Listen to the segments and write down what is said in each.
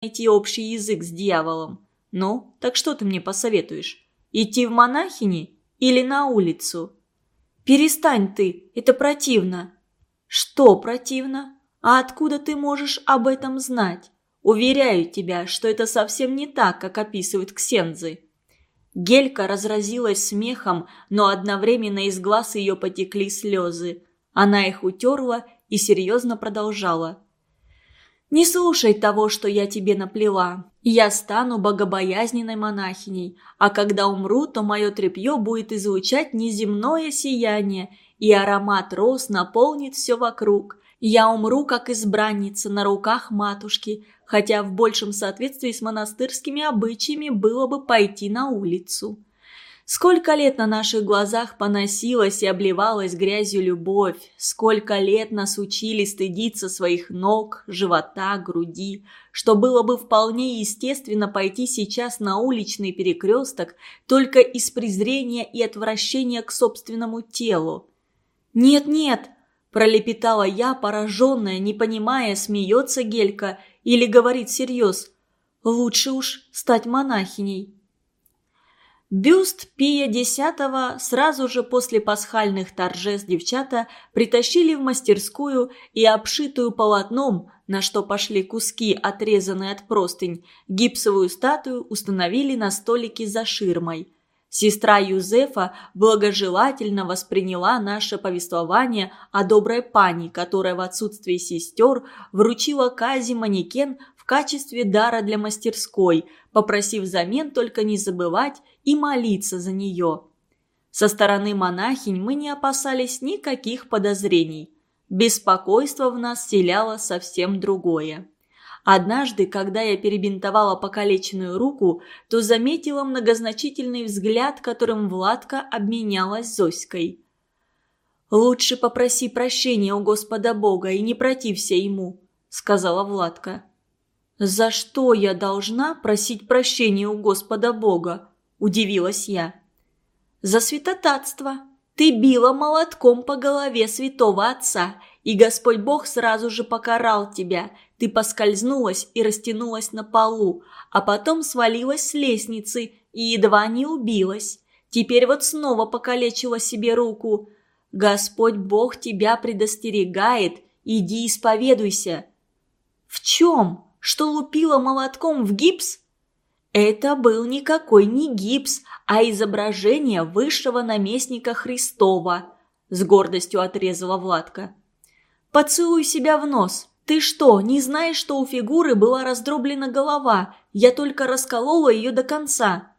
найти общий язык с дьяволом. Ну, так что ты мне посоветуешь? Идти в монахини или на улицу?» «Перестань ты, это противно». «Что противно? А откуда ты можешь об этом знать? Уверяю тебя, что это совсем не так, как описывают ксензы». Гелька разразилась смехом, но одновременно из глаз ее потекли слезы. Она их утерла и серьезно продолжала. «Не слушай того, что я тебе наплела. Я стану богобоязненной монахиней, а когда умру, то мое тряпье будет излучать неземное сияние, и аромат роз наполнит все вокруг. Я умру, как избранница на руках матушки, хотя в большем соответствии с монастырскими обычаями было бы пойти на улицу. Сколько лет на наших глазах поносилась и обливалась грязью любовь, сколько лет нас учили стыдиться своих ног, живота, груди, что было бы вполне естественно пойти сейчас на уличный перекресток только из презрения и отвращения к собственному телу. «Нет-нет!» – пролепетала я, пораженная, не понимая, смеется Гелька или говорит всерьез. «Лучше уж стать монахиней». Бюст Пия X сразу же после пасхальных торжеств девчата притащили в мастерскую и обшитую полотном, на что пошли куски, отрезанные от простынь, гипсовую статую установили на столике за ширмой. Сестра Юзефа благожелательно восприняла наше повествование о доброй пани, которая в отсутствие сестер вручила Кази манекен качестве дара для мастерской, попросив взамен только не забывать и молиться за нее. Со стороны монахинь мы не опасались никаких подозрений. Беспокойство в нас селяло совсем другое. Однажды, когда я перебинтовала покалеченную руку, то заметила многозначительный взгляд, которым Владка обменялась с Зоськой. «Лучше попроси прощения у Господа Бога и не протився ему», — сказала Владка. «За что я должна просить прощения у Господа Бога?» – удивилась я. «За святотатство. Ты била молотком по голове святого отца, и Господь Бог сразу же покарал тебя. Ты поскользнулась и растянулась на полу, а потом свалилась с лестницы и едва не убилась. Теперь вот снова покалечила себе руку. Господь Бог тебя предостерегает, иди исповедуйся». «В чем? Что лупила молотком в гипс?» Это был никакой не гипс, а изображение высшего наместника Христова, с гордостью отрезала Владка. «Поцелуй себя в нос. Ты что, не знаешь, что у фигуры была раздроблена голова? Я только расколола ее до конца».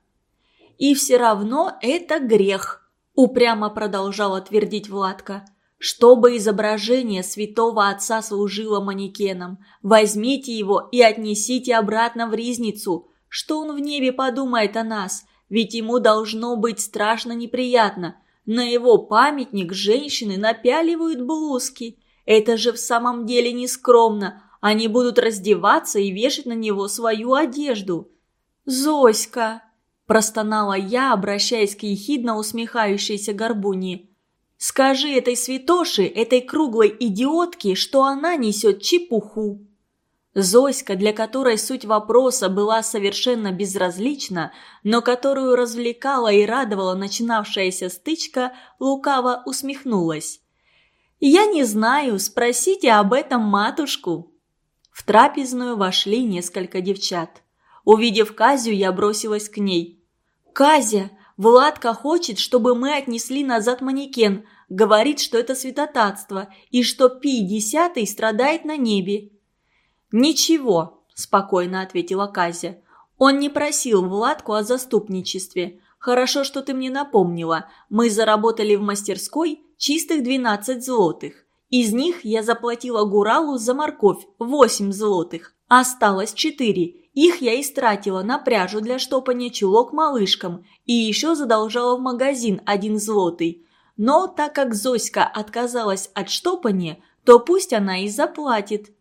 «И все равно это грех», – упрямо продолжала твердить Владка. «Чтобы изображение святого отца служило манекеном, возьмите его и отнесите обратно в ризницу. Что он в небе подумает о нас? Ведь ему должно быть страшно неприятно. На его памятник женщины напяливают блузки. Это же в самом деле нескромно. Они будут раздеваться и вешать на него свою одежду. «Зоська!» – простонала я, обращаясь к ехидно усмехающейся горбуни. «Скажи этой святоши, этой круглой идиотке, что она несет чепуху!» Зоська, для которой суть вопроса была совершенно безразлична, но которую развлекала и радовала начинавшаяся стычка, лукаво усмехнулась. «Я не знаю, спросите об этом матушку». В трапезную вошли несколько девчат. Увидев Казю, я бросилась к ней. «Казя, Владка хочет, чтобы мы отнесли назад манекен. Говорит, что это святотатство, и что Пи десятый страдает на небе». «Ничего», – спокойно ответила Казя. «Он не просил Владку о заступничестве. Хорошо, что ты мне напомнила. Мы заработали в мастерской чистых 12 злотых. Из них я заплатила Гуралу за морковь 8 злотых. Осталось 4. Их я истратила на пряжу для штопания чулок малышкам и еще задолжала в магазин один злотый. Но так как Зоська отказалась от штопания, то пусть она и заплатит.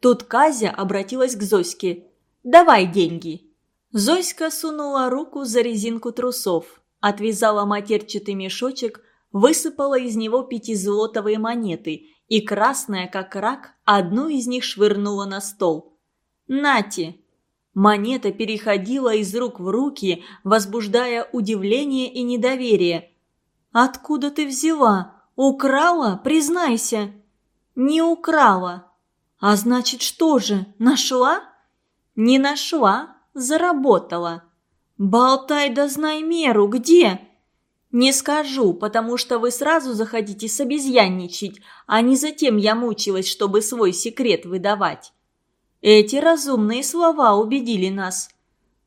Тут Казя обратилась к Зоське. «Давай деньги». Зоська сунула руку за резинку трусов, отвязала матерчатый мешочек, высыпала из него пятизлотовые монеты и, красная как рак, одну из них швырнула на стол. «Нате!» Монета переходила из рук в руки, возбуждая удивление и недоверие. «Откуда ты взяла? Украла? Признайся!» «Не украла». «А значит, что же, нашла?» «Не нашла, заработала». «Болтай да знай меру, где?» «Не скажу, потому что вы сразу захотите собезьянничать, а не затем я мучилась, чтобы свой секрет выдавать». Эти разумные слова убедили нас.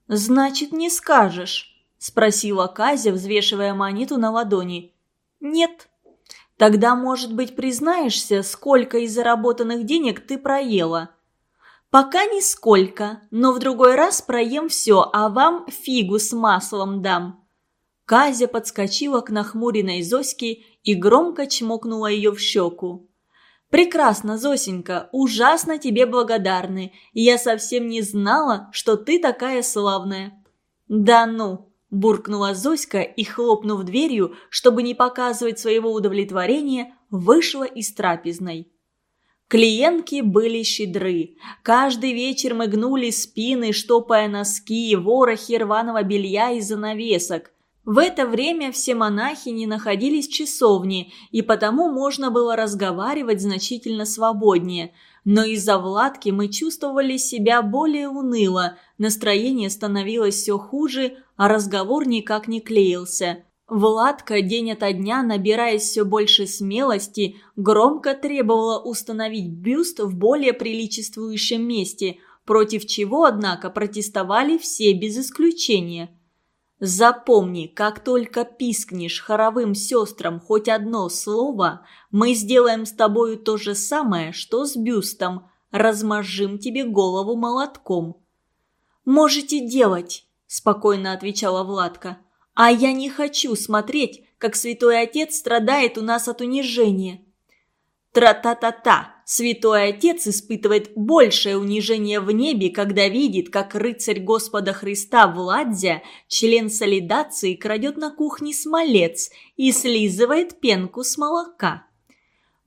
«Значит, не скажешь?» – спросила Казя, взвешивая монету на ладони. «Нет». «Тогда, может быть, признаешься, сколько из заработанных денег ты проела?» «Пока нисколько, но в другой раз проем все, а вам фигу с маслом дам». Казя подскочила к нахмуренной Зоське и громко чмокнула ее в щеку. «Прекрасно, Зосенька, ужасно тебе благодарны. Я совсем не знала, что ты такая славная». «Да ну!» – буркнула Зоська и, хлопнув дверью, чтобы не показывать своего удовлетворения, вышла из трапезной. Клиентки были щедры. Каждый вечер мы гнули спины, штопая носки, ворохи рваного белья и занавесок. В это время все монахини находились в часовне, и потому можно было разговаривать значительно свободнее. Но из-за Владки мы чувствовали себя более уныло, настроение становилось все хуже, а разговор никак не клеился. Владка день ото дня, набираясь все больше смелости, громко требовала установить бюст в более приличествующем месте, против чего, однако, протестовали все без исключения – Запомни, как только пискнешь хоровым сестрам хоть одно слово, мы сделаем с тобою то же самое, что с бюстом, размозжим тебе голову молотком». «Можете делать», – спокойно отвечала Владка. «А я не хочу смотреть, как святой отец страдает у нас от унижения». Тра-та-та-та! Святой Отец испытывает большее унижение в небе, когда видит, как рыцарь Господа Христа Владзя, член солидации, крадет на кухне смолец и слизывает пенку с молока.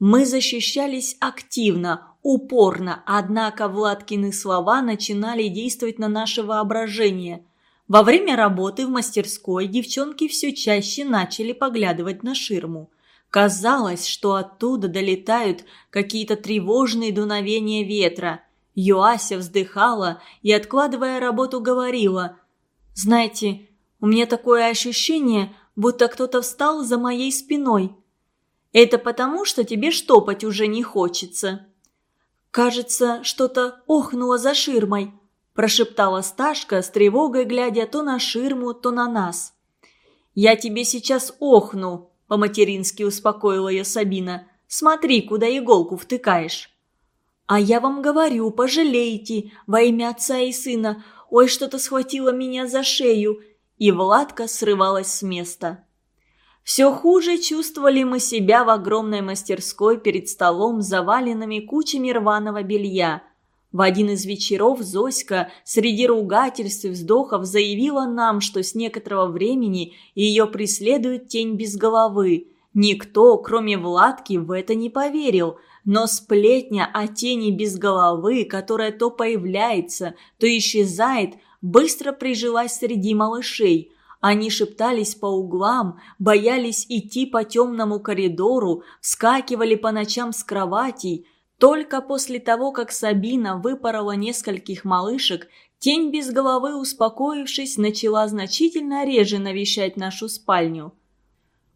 Мы защищались активно, упорно, однако Владкины слова начинали действовать на наше воображение. Во время работы в мастерской девчонки все чаще начали поглядывать на ширму. Казалось, что оттуда долетают какие-то тревожные дуновения ветра. Юася вздыхала и, откладывая работу, говорила. «Знаете, у меня такое ощущение, будто кто-то встал за моей спиной. Это потому, что тебе штопать уже не хочется». «Кажется, что-то охнуло за ширмой», – прошептала Сташка с тревогой, глядя то на ширму, то на нас. «Я тебе сейчас охну», – по-матерински успокоила ее Сабина. «Смотри, куда иголку втыкаешь». «А я вам говорю, пожалейте, во имя отца и сына. Ой, что-то схватило меня за шею». И Владка срывалась с места. Все хуже чувствовали мы себя в огромной мастерской перед столом, заваленными кучами рваного белья. В один из вечеров Зоська среди ругательств и вздохов заявила нам, что с некоторого времени ее преследует тень без головы. Никто, кроме Владки, в это не поверил, но сплетня о тени без головы, которая то появляется, то исчезает, быстро прижилась среди малышей. Они шептались по углам, боялись идти по темному коридору, вскакивали по ночам с кроватей – только после того, как Сабина выпорола нескольких малышек, тень без головы, успокоившись, начала значительно реже навещать нашу спальню.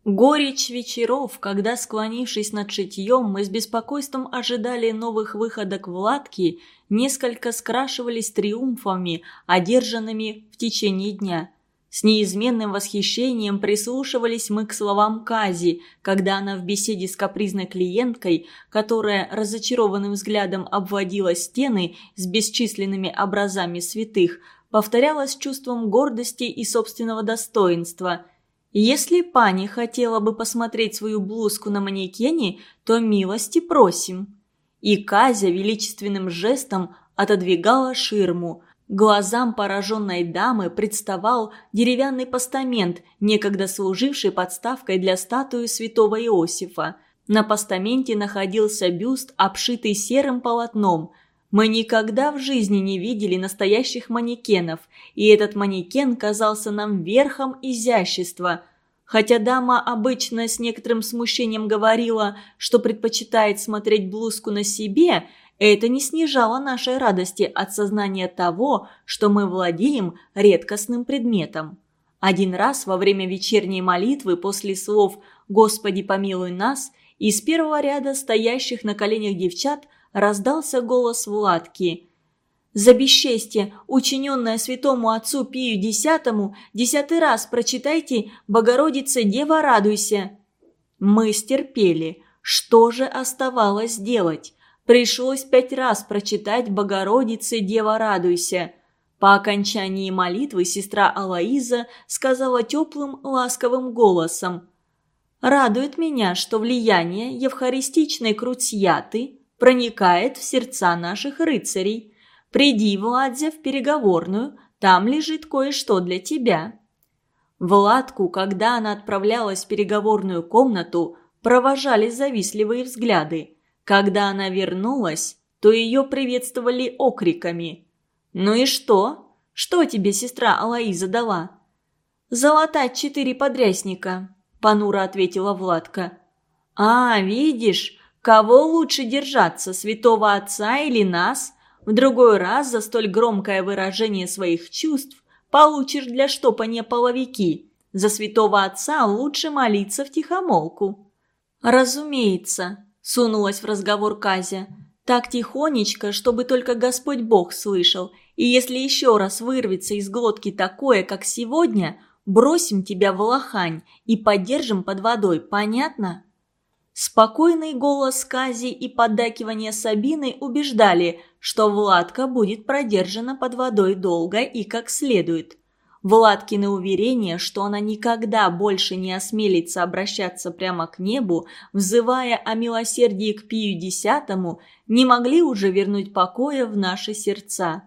Горечь вечеров, когда, склонившись над шитьем, мы с беспокойством ожидали новых выходок Владки, несколько скрашивались триумфами, одержанными в течение дня – с неизменным восхищением прислушивались мы к словам Кази, когда она в беседе с капризной клиенткой, которая разочарованным взглядом обводила стены с бесчисленными образами святых, повторяла с чувством гордости и собственного достоинства. «Если пани хотела бы посмотреть свою блузку на манекене, то милости просим». И Казя величественным жестом отодвигала ширму – Глазам пораженной дамы представал деревянный постамент, некогда служивший подставкой для статуи святого Иосифа. На постаменте находился бюст, обшитый серым полотном. Мы никогда в жизни не видели настоящих манекенов, и этот манекен казался нам верхом изящества. Хотя дама обычно с некоторым смущением говорила, что предпочитает смотреть блузку на себе, это не снижало нашей радости от сознания того, что мы владеем редкостным предметом. Один раз во время вечерней молитвы после слов «Господи, помилуй нас» из первого ряда стоящих на коленях девчат – раздался голос Владки. «За бесчестие, учиненное святому отцу Пию Десятому, десятый раз прочитайте «Богородица, Дева, радуйся». Мы стерпели. Что же оставалось делать? Пришлось пять раз прочитать «Богородице, Дева, радуйся». По окончании молитвы сестра Алаиза сказала теплым, ласковым голосом. «Радует меня, что влияние евхаристичной крутьяты проникает в сердца наших рыцарей. Приди, Владзя, в переговорную, там лежит кое-что для тебя». Владку, когда она отправлялась в переговорную комнату, провожали завистливые взгляды. Когда она вернулась, то ее приветствовали окриками. «Ну и что? Что тебе сестра Алаиза дала?» «Золотать четыре подрясника», – понуро ответила Владка. «А, видишь, Кого лучше держаться, святого отца или нас? В другой раз за столь громкое выражение своих чувств получишь для штопания половики. За святого отца лучше молиться в тихомолку». «Разумеется», – сунулась в разговор Казя. «Так тихонечко, чтобы только Господь Бог слышал. И если еще раз вырвется из глотки такое, как сегодня, бросим тебя в лохань и поддержим под водой, понятно?» Спокойный голос Кази и поддакивание Сабины убеждали, что Владка будет продержана под водой долго и как следует. Владкины уверения, что она никогда больше не осмелится обращаться прямо к небу, взывая о милосердии к Пию Десятому, не могли уже вернуть покоя в наши сердца.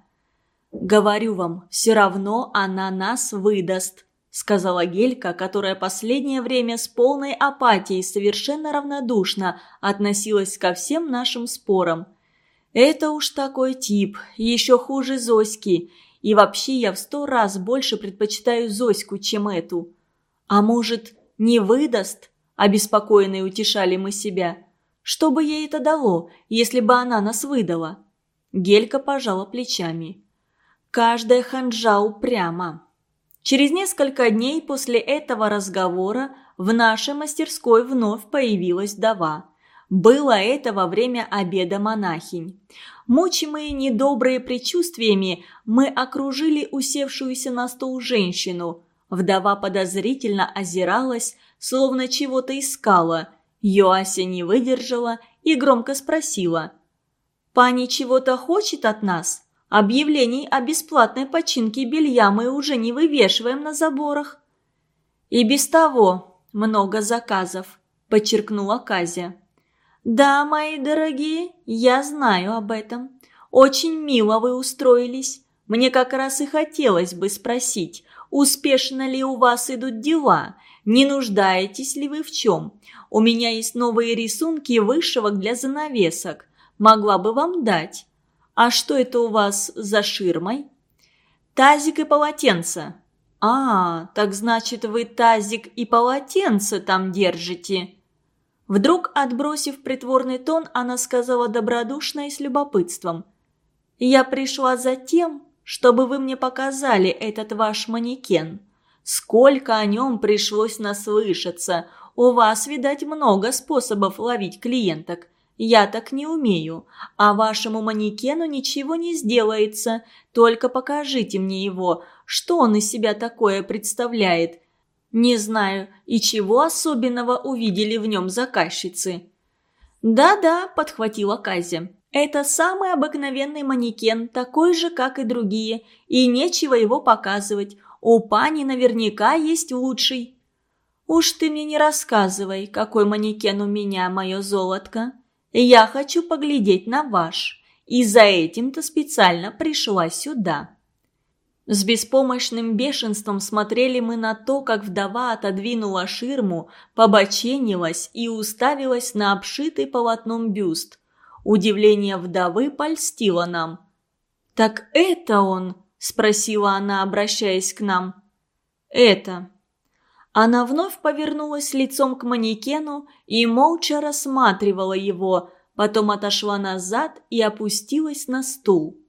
«Говорю вам, все равно она нас выдаст», сказала Гелька, которая последнее время с полной апатией совершенно равнодушно относилась ко всем нашим спорам. «Это уж такой тип, еще хуже Зоськи, и вообще я в сто раз больше предпочитаю Зоську, чем эту. А может, не выдаст?» – обеспокоенные утешали мы себя. «Что бы ей это дало, если бы она нас выдала?» Гелька пожала плечами. «Каждая ханжа упряма». Через несколько дней после этого разговора в нашей мастерской вновь появилась вдова. Было это во время обеда монахинь. Мучимые недобрые предчувствиями, мы окружили усевшуюся на стол женщину. Вдова подозрительно озиралась, словно чего-то искала. Йоася не выдержала и громко спросила. «Пани чего-то хочет от нас?» Объявлений о бесплатной починке белья мы уже не вывешиваем на заборах. И без того много заказов, подчеркнула Казя. Да, мои дорогие, я знаю об этом. Очень мило вы устроились. Мне как раз и хотелось бы спросить, успешно ли у вас идут дела, не нуждаетесь ли вы в чем. У меня есть новые рисунки вышивок для занавесок. Могла бы вам дать. «А что это у вас за ширмой?» «Тазик и полотенце». «А, так значит, вы тазик и полотенце там держите?» Вдруг, отбросив притворный тон, она сказала добродушно и с любопытством. «Я пришла за тем, чтобы вы мне показали этот ваш манекен. Сколько о нем пришлось наслышаться. У вас, видать, много способов ловить клиенток. Я так не умею, а вашему манекену ничего не сделается. Только покажите мне его, что он из себя такое представляет. Не знаю, и чего особенного увидели в нем заказчицы». «Да-да», – подхватила Казя. «Это самый обыкновенный манекен, такой же, как и другие, и нечего его показывать. У пани наверняка есть лучший». «Уж ты мне не рассказывай, какой манекен у меня, мое золотко», я хочу поглядеть на ваш, и за этим-то специально пришла сюда». С беспомощным бешенством смотрели мы на то, как вдова отодвинула ширму, побоченилась и уставилась на обшитый полотном бюст. Удивление вдовы польстило нам. «Так это он?» – спросила она, обращаясь к нам. «Это». Она вновь повернулась лицом к манекену и молча рассматривала его, потом отошла назад и опустилась на стул.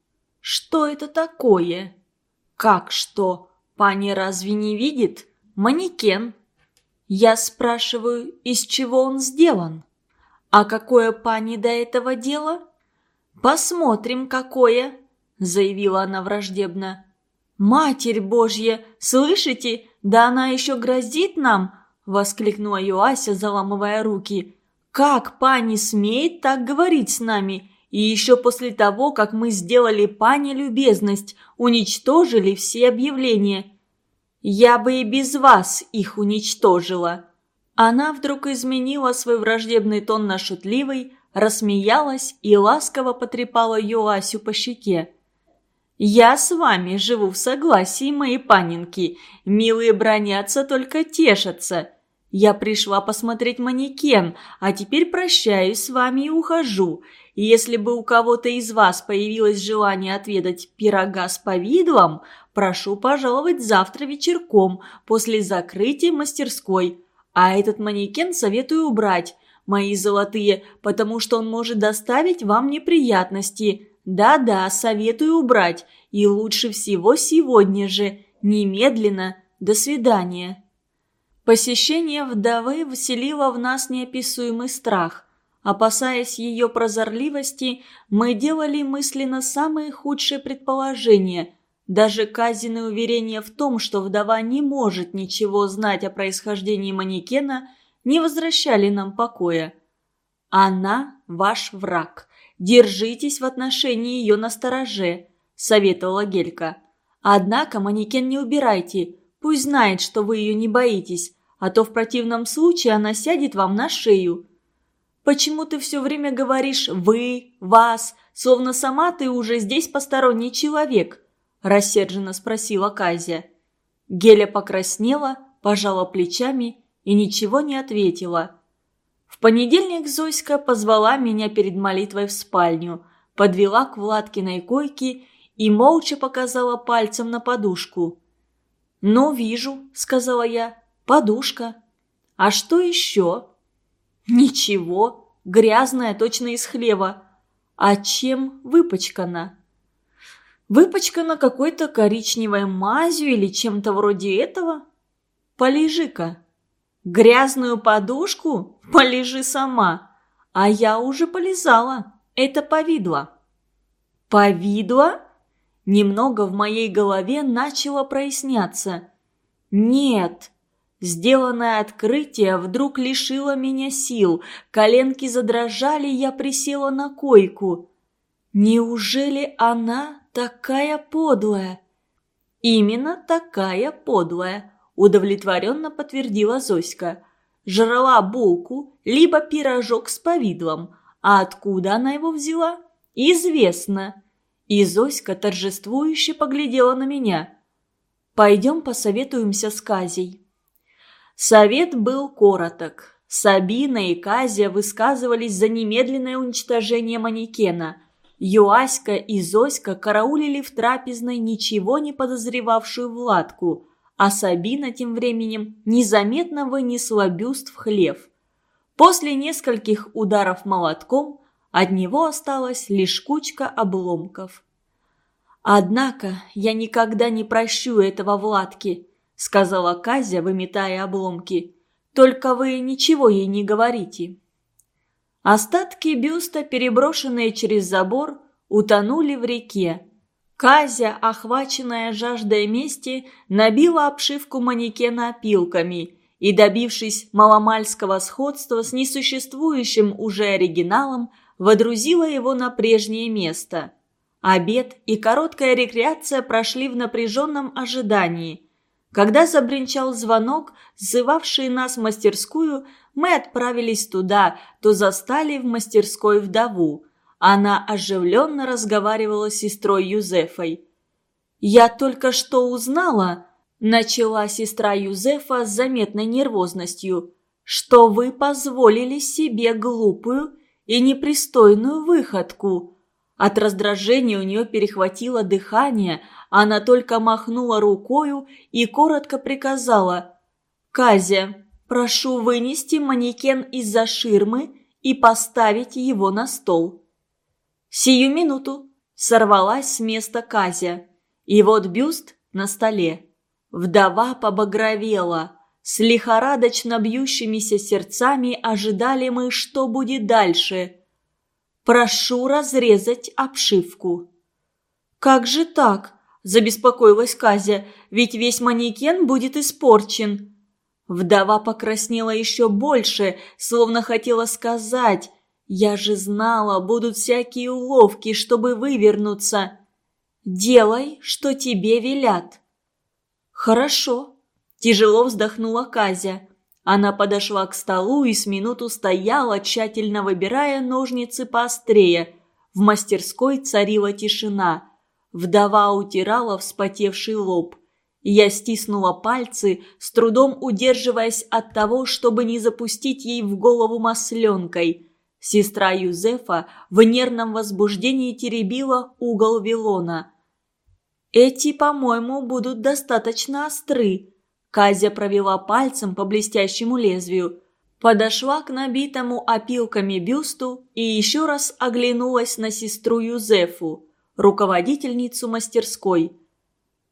«Что это такое?» «Как что? Пани разве не видит? Манекен». Я спрашиваю, из чего он сделан? А какое пани до этого дело? Посмотрим, какое, заявила она враждебно. «Матерь Божья, слышите? Да она еще грозит нам!» – воскликнула Юася, заламывая руки. «Как пани смеет так говорить с нами? И еще после того, как мы сделали пане любезность, уничтожили все объявления. Я бы и без вас их уничтожила». Она вдруг изменила свой враждебный тон на шутливый, рассмеялась и ласково потрепала Юасю по щеке. «Я с вами живу в согласии, мои панинки. Милые бронятся, только тешатся. Я пришла посмотреть манекен, а теперь прощаюсь с вами и ухожу. Если бы у кого-то из вас появилось желание отведать пирога с повидлом, прошу пожаловать завтра вечерком, после закрытия мастерской. А этот манекен советую убрать, мои золотые, потому что он может доставить вам неприятности». Да-да, советую убрать. И лучше всего сегодня же. Немедленно. До свидания. Посещение вдовы вселило в нас неописуемый страх. Опасаясь ее прозорливости, мы делали мысленно самые худшие предположения. Даже казенное уверение в том, что вдова не может ничего знать о происхождении манекена, не возвращали нам покоя. Она ваш враг. Держитесь в отношении ее на стороже», – советовала Гелька. «Однако манекен не убирайте, пусть знает, что вы ее не боитесь, а то в противном случае она сядет вам на шею». «Почему ты все время говоришь «вы», «вас», словно сама ты уже здесь посторонний человек?» – рассерженно спросила Казя. Геля покраснела, пожала плечами и ничего не ответила. В понедельник Зоська позвала меня перед молитвой в спальню, подвела к Владкиной койке и молча показала пальцем на подушку. «Ну, вижу», — сказала я, — «подушка». «А что еще?» «Ничего, грязная, точно из хлева. А чем выпачкана?» «Выпачкана какой-то коричневой мазью или чем-то вроде этого?» «Полежи-ка». Грязную подушку? Полежи сама. А я уже полезала. Это повидло. Повидло? Немного в моей голове начало проясняться. Нет. Сделанное открытие вдруг лишило меня сил. Коленки задрожали, я присела на койку. Неужели она такая подлая? Именно такая подлая удовлетворенно подтвердила Зоська. Жрала булку, либо пирожок с повидлом. А откуда она его взяла? Известно. И Зоська торжествующе поглядела на меня. «Пойдем посоветуемся с Казей». Совет был короток. Сабина и Казя высказывались за немедленное уничтожение манекена. Юаська и Зоська караулили в трапезной ничего не подозревавшую Владку – а Сабина тем временем незаметно вынесла бюст в хлев. После нескольких ударов молотком от него осталась лишь кучка обломков. «Однако я никогда не прощу этого Владки», — сказала Казя, выметая обломки. «Только вы ничего ей не говорите». Остатки бюста, переброшенные через забор, утонули в реке, Казя, охваченная жаждой мести, набила обшивку манекена опилками и, добившись маломальского сходства с несуществующим уже оригиналом, водрузила его на прежнее место. Обед и короткая рекреация прошли в напряженном ожидании. Когда забринчал звонок, сзывавший нас в мастерскую, мы отправились туда, то застали в мастерской вдову – она оживленно разговаривала с сестрой Юзефой. «Я только что узнала», – начала сестра Юзефа с заметной нервозностью, «что вы позволили себе глупую и непристойную выходку. От раздражения у нее перехватило дыхание, она только махнула рукою и коротко приказала «Казя, прошу вынести манекен из-за ширмы и поставить его на стол». «Сию минуту!» – сорвалась с места Казя. И вот бюст на столе. Вдова побагровела. С лихорадочно бьющимися сердцами ожидали мы, что будет дальше. «Прошу разрезать обшивку». «Как же так?» – забеспокоилась Казя. «Ведь весь манекен будет испорчен». Вдова покраснела еще больше, словно хотела сказать «Я же знала, будут всякие уловки, чтобы вывернуться». «Делай, что тебе велят». «Хорошо», Тяжело вздохнула Казя. Она подошла к столу и с минуту стояла, тщательно выбирая ножницы поострее. В мастерской царила тишина. Вдова утирала вспотевший лоб. Я стиснула пальцы, с трудом удерживаясь от того, чтобы не запустить ей в голову масленкой. Сестра Юзефа в нервном возбуждении теребила угол вилона. «Эти, по-моему, будут достаточно остры», Казя провела пальцем по блестящему лезвию, подошла к набитому опилками бюсту и еще раз оглянулась на сестру Юзефу, руководительницу мастерской.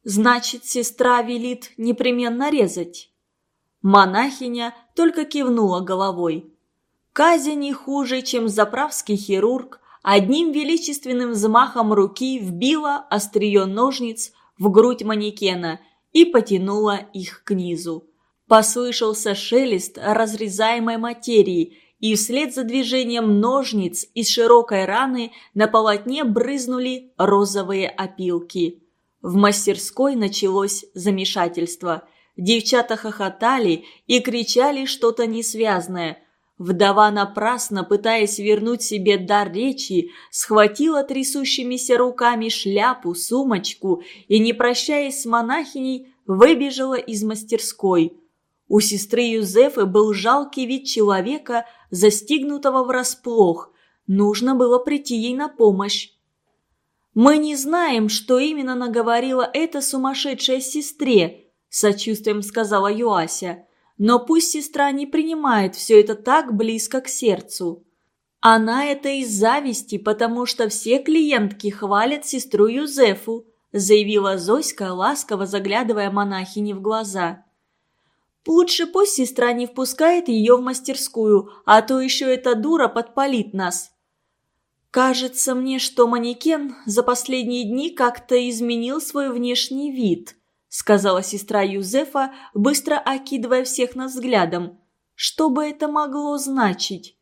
«Значит, сестра велит непременно резать?» Монахиня только кивнула головой. Казя не хуже, чем заправский хирург, одним величественным взмахом руки вбила острие ножниц в грудь манекена – и потянула их к низу. Послышался шелест разрезаемой материи, и вслед за движением ножниц из широкой раны на полотне брызнули розовые опилки. В мастерской началось замешательство. Девчата хохотали и кричали что-то несвязное – Вдова напрасно, пытаясь вернуть себе дар речи, схватила трясущимися руками шляпу, сумочку и, не прощаясь с монахиней, выбежала из мастерской. У сестры Юзефы был жалкий вид человека, застигнутого врасплох. Нужно было прийти ей на помощь. «Мы не знаем, что именно наговорила эта сумасшедшая сестре», – сочувствием сказала Юася. Но пусть сестра не принимает все это так близко к сердцу. Она это из зависти, потому что все клиентки хвалят сестру Юзефу, заявила Зоська, ласково заглядывая монахине в глаза. Лучше пусть сестра не впускает ее в мастерскую, а то еще эта дура подпалит нас. Кажется мне, что манекен за последние дни как-то изменил свой внешний вид –– сказала сестра Юзефа, быстро окидывая всех нас взглядом. «Что бы это могло значить?»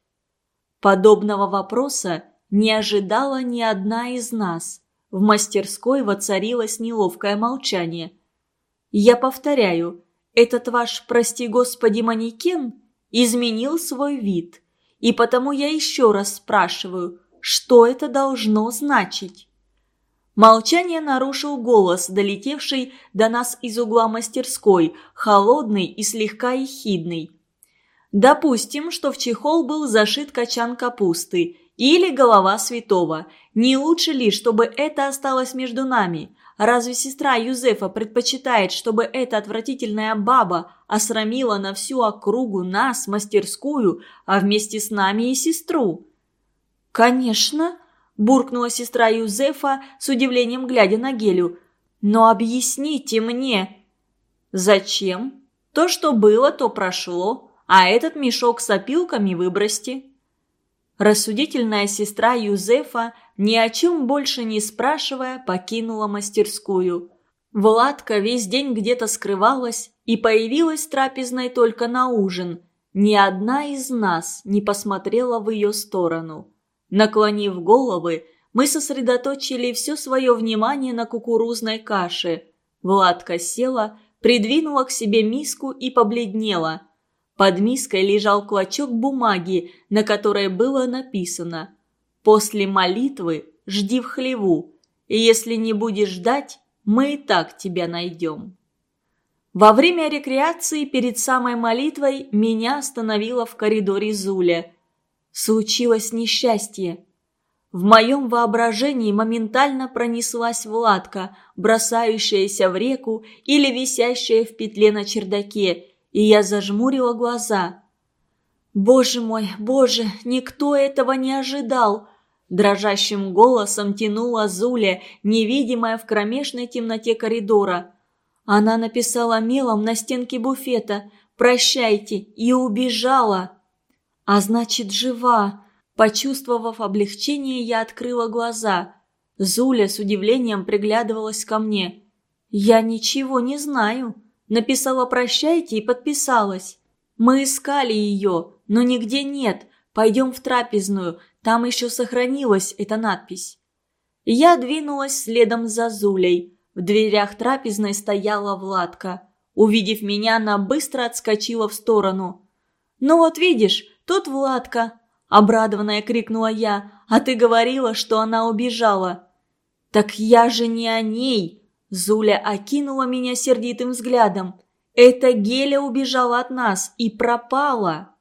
Подобного вопроса не ожидала ни одна из нас. В мастерской воцарилось неловкое молчание. «Я повторяю, этот ваш, прости господи, манекен изменил свой вид. И потому я еще раз спрашиваю, что это должно значить?» Молчание нарушил голос, долетевший до нас из угла мастерской, холодный и слегка ехидный. Допустим, что в чехол был зашит качан капусты или голова святого. Не лучше ли, чтобы это осталось между нами? Разве сестра Юзефа предпочитает, чтобы эта отвратительная баба осрамила на всю округу нас, мастерскую, а вместе с нами и сестру? «Конечно», – буркнула сестра Юзефа с удивлением глядя на Гелю. «Но объясните мне». «Зачем? То, что было, то прошло, а этот мешок с опилками выбросьте». Рассудительная сестра Юзефа, ни о чем больше не спрашивая, покинула мастерскую. Владка весь день где-то скрывалась и появилась трапезной только на ужин. Ни одна из нас не посмотрела в ее сторону. Наклонив головы, мы сосредоточили все свое внимание на кукурузной каше. Владка села, придвинула к себе миску и побледнела. Под миской лежал клочок бумаги, на которой было написано «После молитвы жди в хлеву, и если не будешь ждать, мы и так тебя найдем». Во время рекреации перед самой молитвой меня остановила в коридоре Зуля – Случилось несчастье. В моем воображении моментально пронеслась Владка, бросающаяся в реку или висящая в петле на чердаке, и я зажмурила глаза. «Боже мой, боже, никто этого не ожидал!» Дрожащим голосом тянула Зуля, невидимая в кромешной темноте коридора. Она написала мелом на стенке буфета «Прощайте» и убежала. А значит, жива. Почувствовав облегчение, я открыла глаза. Зуля с удивлением приглядывалась ко мне. «Я ничего не знаю». Написала «прощайте» и подписалась. «Мы искали ее, но нигде нет. Пойдем в трапезную, там еще сохранилась эта надпись». Я двинулась следом за Зулей. В дверях трапезной стояла Владка. Увидев меня, она быстро отскочила в сторону. «Ну вот видишь, тут Владка!» Обрадованная крикнула я. «А ты говорила, что она убежала!» «Так я же не о ней!» Зуля окинула меня сердитым взглядом. «Это Геля убежала от нас и пропала!»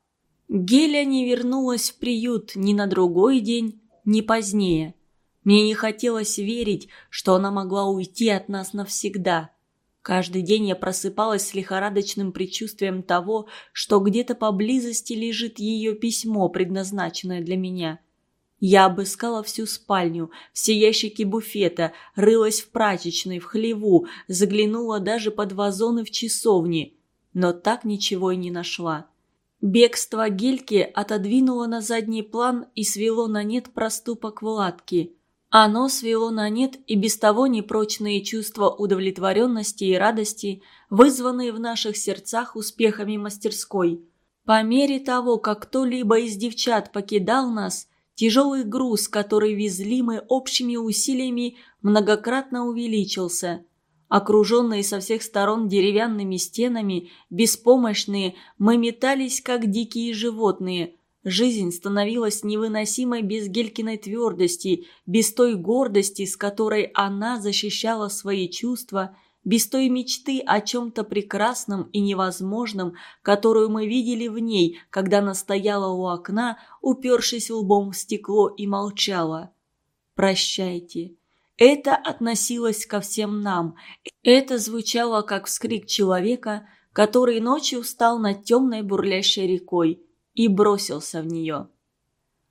Геля не вернулась в приют ни на другой день, ни позднее. Мне не хотелось верить, что она могла уйти от нас навсегда. Каждый день я просыпалась с лихорадочным предчувствием того, что где-то поблизости лежит ее письмо, предназначенное для меня. Я обыскала всю спальню, все ящики буфета, рылась в прачечной, в хлеву, заглянула даже под вазоны в часовне, но так ничего и не нашла. Бегство Гельки отодвинуло на задний план и свело на нет проступок Владки – оно свело на нет и без того непрочные чувства удовлетворенности и радости, вызванные в наших сердцах успехами мастерской. По мере того, как кто-либо из девчат покидал нас, тяжелый груз, который везли мы общими усилиями, многократно увеличился. Окруженные со всех сторон деревянными стенами, беспомощные, мы метались, как дикие животные – Жизнь становилась невыносимой без Гелькиной твердости, без той гордости, с которой она защищала свои чувства, без той мечты о чем-то прекрасном и невозможном, которую мы видели в ней, когда она стояла у окна, упершись лбом в стекло и молчала. «Прощайте». Это относилось ко всем нам. Это звучало, как вскрик человека, который ночью встал над темной бурлящей рекой и бросился в нее.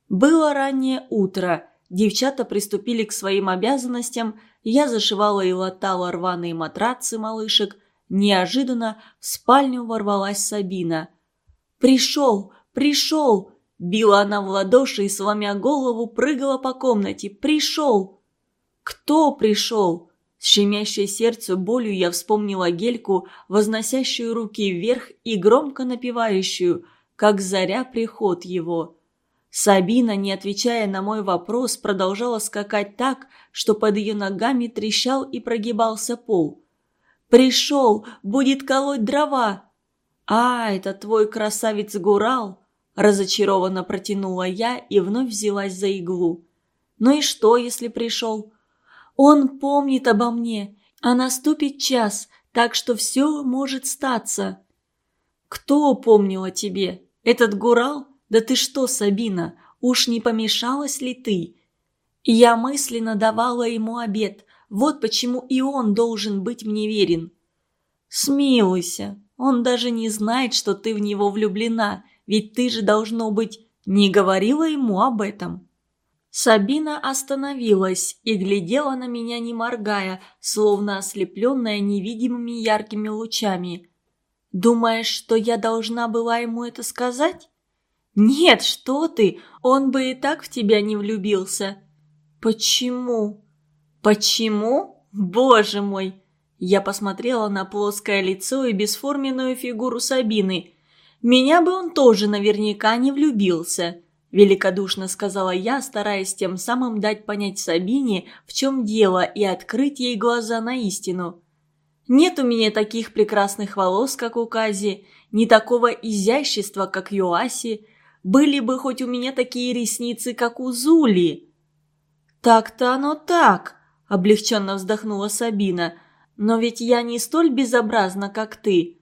Было раннее утро, девчата приступили к своим обязанностям, я зашивала и латала рваные матрацы малышек. Неожиданно в спальню ворвалась Сабина. «Пришел! Пришел!» Била она в ладоши и, сломя голову, прыгала по комнате. «Пришел!» «Кто пришел?» С щемящей сердцу болью я вспомнила Гельку, возносящую руки вверх и громко напевающую – как заря приход его. Сабина, не отвечая на мой вопрос, продолжала скакать так, что под ее ногами трещал и прогибался пол. «Пришел! Будет колоть дрова!» «А, это твой красавец Гурал!» Разочарованно протянула я и вновь взялась за иглу. «Ну и что, если пришел?» «Он помнит обо мне, а наступит час, так что все может статься». «Кто помнил о тебе?» Этот Гурал? Да ты что, Сабина, уж не помешалась ли ты? Я мысленно давала ему обед. Вот почему и он должен быть мне верен. Смилуйся, он даже не знает, что ты в него влюблена, ведь ты же, должно быть, не говорила ему об этом. Сабина остановилась и глядела на меня, не моргая, словно ослепленная невидимыми яркими лучами. Думаешь, что я должна была ему это сказать? Нет, что ты, он бы и так в тебя не влюбился. Почему? Почему? Боже мой! Я посмотрела на плоское лицо и бесформенную фигуру Сабины. Меня бы он тоже наверняка не влюбился. Великодушно сказала я, стараясь тем самым дать понять Сабине, в чем дело, и открыть ей глаза на истину. Нет у меня таких прекрасных волос, как у Кази, ни такого изящества, как Юаси. Были бы хоть у меня такие ресницы, как у Зули. Так-то оно так, облегченно вздохнула Сабина. Но ведь я не столь безобразна, как ты.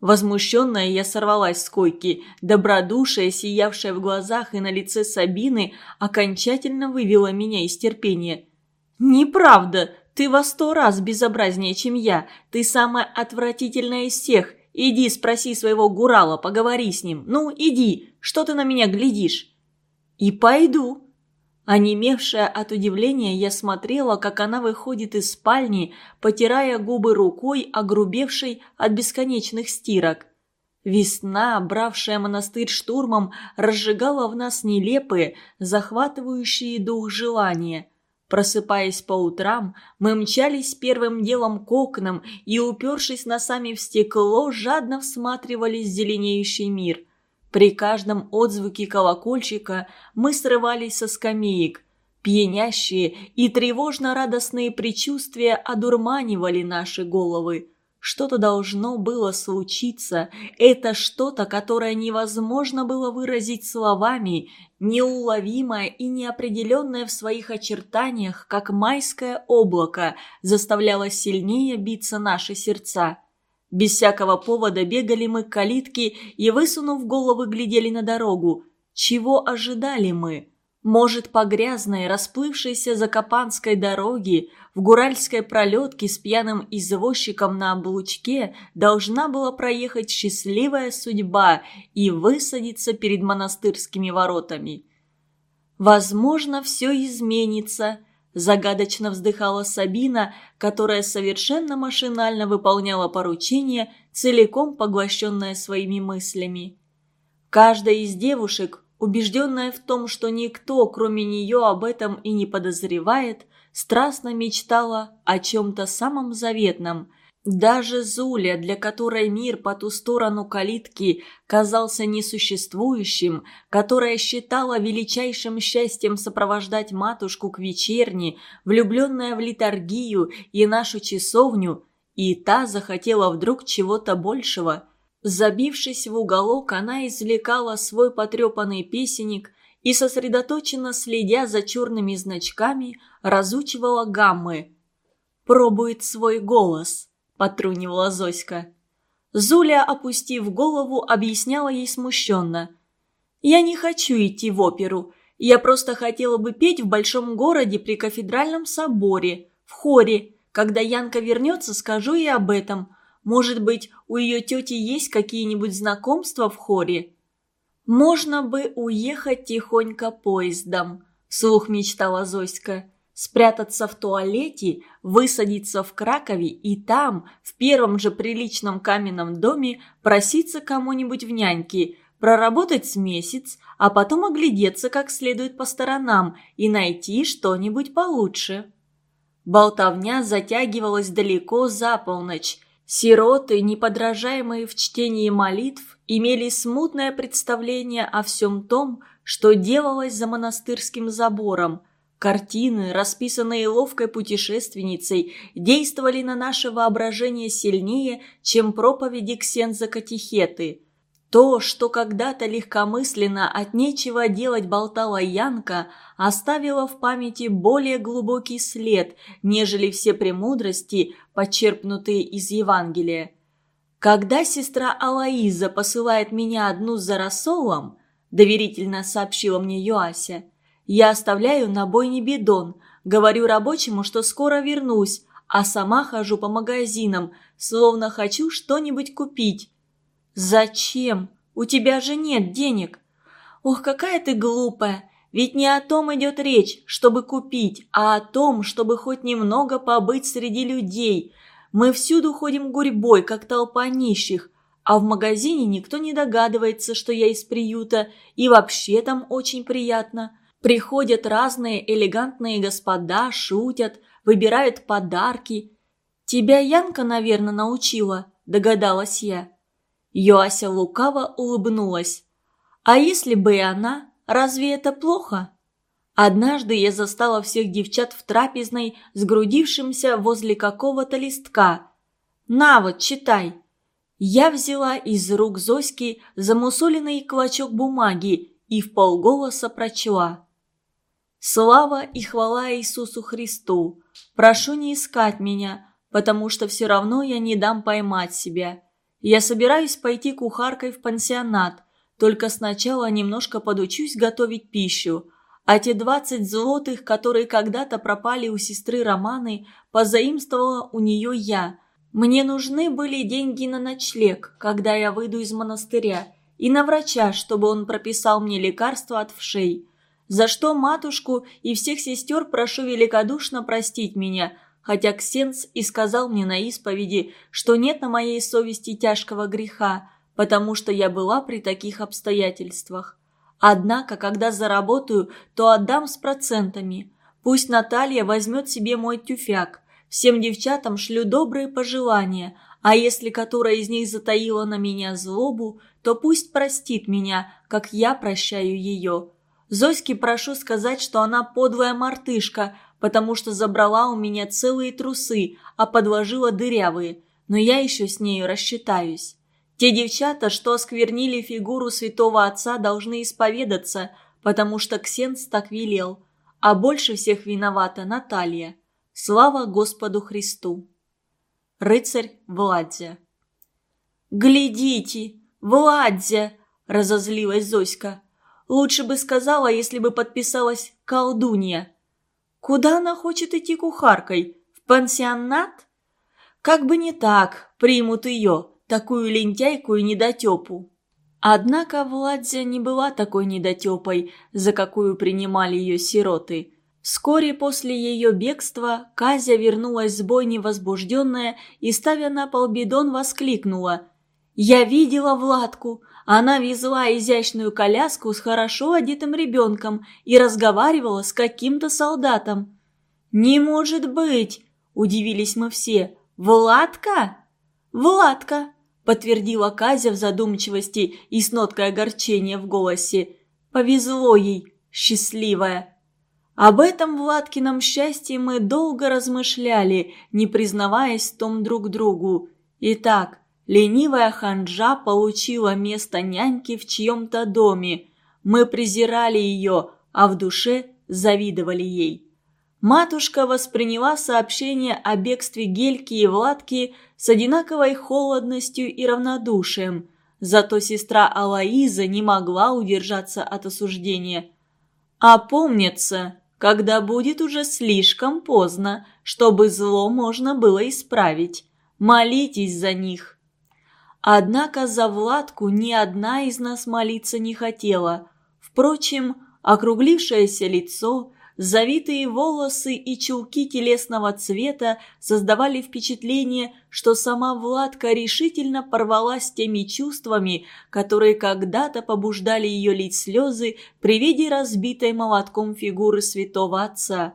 Возмущенная я сорвалась с койки. Добродушие, сиявшее в глазах и на лице Сабины, окончательно вывело меня из терпения. «Неправда! Ты во сто раз безобразнее, чем я. Ты самая отвратительная из всех. Иди спроси своего Гурала, поговори с ним. Ну, иди, что ты на меня глядишь?» «И пойду», Онемевшая от удивления, я смотрела, как она выходит из спальни, потирая губы рукой, огрубевшей от бесконечных стирок. Весна, бравшая монастырь штурмом, разжигала в нас нелепые, захватывающие дух желания. Просыпаясь по утрам, мы мчались первым делом к окнам и, упершись носами в стекло, жадно всматривались в зеленеющий мир – при каждом отзвуке колокольчика мы срывались со скамеек. Пьянящие и тревожно-радостные предчувствия одурманивали наши головы. Что-то должно было случиться. Это что-то, которое невозможно было выразить словами, неуловимое и неопределенное в своих очертаниях, как майское облако, заставляло сильнее биться наши сердца. Без всякого повода бегали мы к калитке и, высунув головы, глядели на дорогу. Чего ожидали мы? Может, по грязной, расплывшейся закопанской дороге, в гуральской пролетке с пьяным извозчиком на облучке должна была проехать счастливая судьба и высадиться перед монастырскими воротами. Возможно, все изменится – Загадочно вздыхала Сабина, которая совершенно машинально выполняла поручение, целиком поглощенная своими мыслями. Каждая из девушек, убежденная в том, что никто, кроме нее, об этом и не подозревает, страстно мечтала о чем-то самом заветном – даже Зуля, для которой мир по ту сторону калитки казался несуществующим, которая считала величайшим счастьем сопровождать матушку к вечерне, влюбленная в литургию и нашу часовню, и та захотела вдруг чего-то большего. Забившись в уголок, она извлекала свой потрепанный песенник и, сосредоточенно следя за черными значками, разучивала гаммы. «Пробует свой голос». – потрунивала Зоська. Зуля, опустив голову, объясняла ей смущенно. «Я не хочу идти в оперу. Я просто хотела бы петь в большом городе при кафедральном соборе, в хоре. Когда Янка вернется, скажу ей об этом. Может быть, у ее тети есть какие-нибудь знакомства в хоре?» «Можно бы уехать тихонько поездом», – вслух мечтала Зоська спрятаться в туалете, высадиться в Кракове и там, в первом же приличном каменном доме, проситься кому-нибудь в няньки, проработать с месяц, а потом оглядеться как следует по сторонам и найти что-нибудь получше. Болтовня затягивалась далеко за полночь. Сироты, неподражаемые в чтении молитв, имели смутное представление о всем том, что делалось за монастырским забором – Картины, расписанные ловкой путешественницей, действовали на наше воображение сильнее, чем проповеди ксенза-катехеты. То, что когда-то легкомысленно от нечего делать болтала Янка, оставило в памяти более глубокий след, нежели все премудрости, почерпнутые из Евангелия. «Когда сестра Алаиза посылает меня одну за рассолом», – доверительно сообщила мне Юася – я оставляю на бойне бидон, говорю рабочему, что скоро вернусь, а сама хожу по магазинам, словно хочу что-нибудь купить. «Зачем? У тебя же нет денег». «Ох, какая ты глупая! Ведь не о том идет речь, чтобы купить, а о том, чтобы хоть немного побыть среди людей. Мы всюду ходим гурьбой, как толпа нищих, а в магазине никто не догадывается, что я из приюта, и вообще там очень приятно. Приходят разные элегантные господа, шутят, выбирают подарки. Тебя Янка, наверное, научила, догадалась я. Йоася лукаво улыбнулась. А если бы и она, разве это плохо? Однажды я застала всех девчат в трапезной, сгрудившимся возле какого-то листка. «На вот, читай!» Я взяла из рук Зоськи замусоленный клочок бумаги и в полголоса прочла. Слава и хвала Иисусу Христу! Прошу не искать меня, потому что все равно я не дам поймать себя. Я собираюсь пойти кухаркой в пансионат, только сначала немножко подучусь готовить пищу. А те двадцать злотых, которые когда-то пропали у сестры Романы, позаимствовала у нее я. Мне нужны были деньги на ночлег, когда я выйду из монастыря, и на врача, чтобы он прописал мне лекарства от вшей. За что матушку и всех сестер прошу великодушно простить меня, хотя Ксенс и сказал мне на исповеди, что нет на моей совести тяжкого греха, потому что я была при таких обстоятельствах. Однако, когда заработаю, то отдам с процентами. Пусть Наталья возьмет себе мой тюфяк. Всем девчатам шлю добрые пожелания, а если которая из них затаила на меня злобу, то пусть простит меня, как я прощаю ее. Зоське прошу сказать, что она подлая мартышка, потому что забрала у меня целые трусы, а подложила дырявые, но я еще с нею рассчитаюсь. Те девчата, что осквернили фигуру святого отца, должны исповедаться, потому что Ксенс так велел. А больше всех виновата Наталья. Слава Господу Христу! Рыцарь Владзя «Глядите, Владзя!» – разозлилась Зоська. «Лучше бы сказала, если бы подписалась колдунья». «Куда она хочет идти кухаркой? В пансионат?» «Как бы не так, примут ее такую лентяйку и недотепу. Однако Владзя не была такой недотепой, за какую принимали ее сироты. Вскоре после ее бегства Казя вернулась с бойни возбужденная и, ставя на пол бидон, воскликнула. «Я видела Владку. Она везла изящную коляску с хорошо одетым ребенком и разговаривала с каким-то солдатом». «Не может быть!» – удивились мы все. «Владка?» «Владка!» – подтвердила Казя в задумчивости и с ноткой огорчения в голосе. «Повезло ей, счастливая!» Об этом Владкином счастье мы долго размышляли, не признаваясь в том друг другу. Итак, ленивая ханджа получила место няньки в чьем-то доме. Мы презирали ее, а в душе завидовали ей. Матушка восприняла сообщение о бегстве Гельки и Владки с одинаковой холодностью и равнодушием. Зато сестра Алаиза не могла удержаться от осуждения. «А помнится, когда будет уже слишком поздно, чтобы зло можно было исправить. Молитесь за них». Однако за Владку ни одна из нас молиться не хотела. Впрочем, округлившееся лицо – Завитые волосы и чулки телесного цвета создавали впечатление, что сама Владка решительно порвалась теми чувствами, которые когда-то побуждали ее лить слезы при виде разбитой молотком фигуры святого отца.